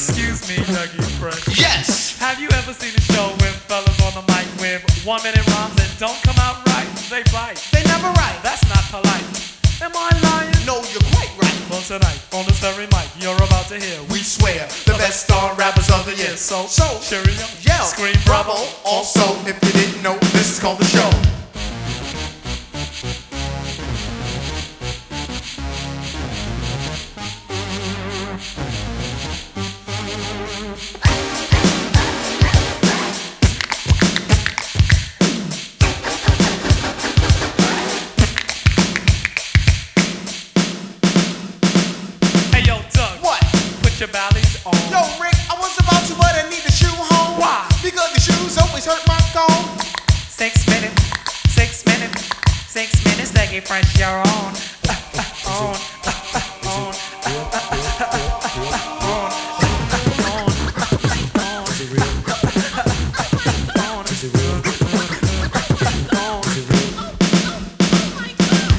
Excuse me, Dougie Fresh. Yes. Have you ever seen a show with fellas on the mic with one minute rhymes that don't come out right? They bite. They never right. That's not polite. Am I lying? No, you're quite right. Well, tonight on the very mic you're about to hear, we swear the best star rappers of the year. So, so cheerio, yell, scream bravo. Also, if you didn't know, this is called the show. Six minutes, six minutes, six minutes to get fresh your own. on, on,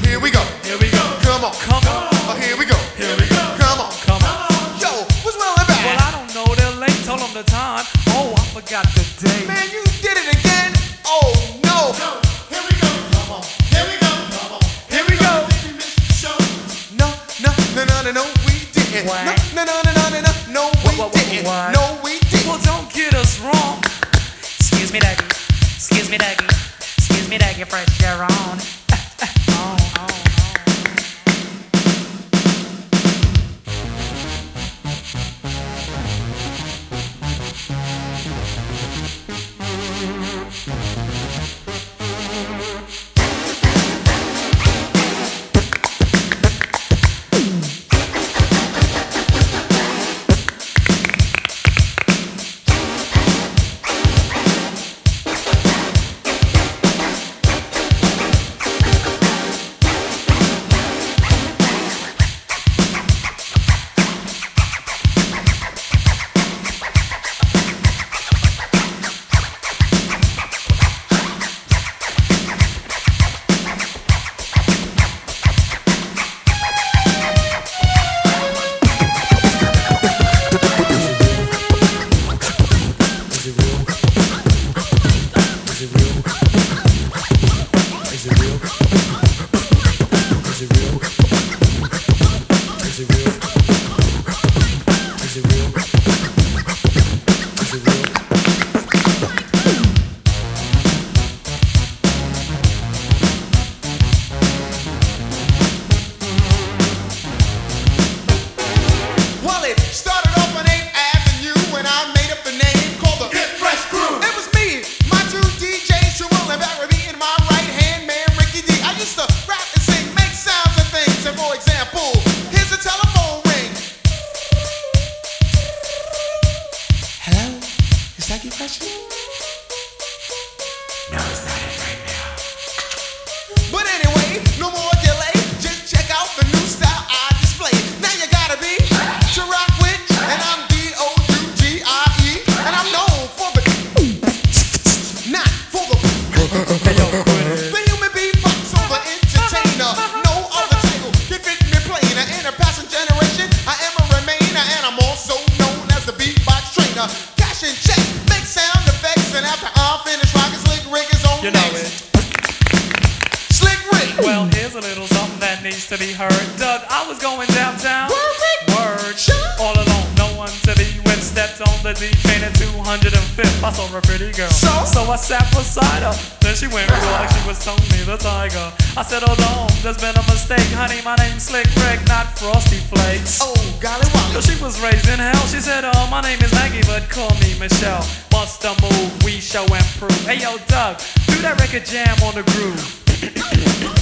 Here we go. Here we go. Come on. Come on. Oh, here we go. Here we go. Come on. Come on. Yo, what's well and Well. I don't know. They're late. Told them the time. Oh, I forgot the day. Man, you no, no, no, no, we didn't. What? No, no, no, no, no, no, no, we What, what, what, didn't. what? No, we didn't. Well, don't get us wrong. Excuse me, Daggy. Excuse me, Daggy. Excuse me, Daggy. Fresh your own. on, I was going downtown. Word. All alone, no one to be with. Stepped on the D train at 205th. I saw a pretty girl. So? So I sat beside her. Then she went real like she was Tony the Tiger. I said, hold on, there's been a mistake. Honey, my name's Slick Rick, not Frosty Flakes. Oh, golly Wally. she was raised in hell. She said, "Oh, my name is Maggie, but call me Michelle." Bust a move, we show and prove. Hey, yo, Doug, do that record jam on the groove.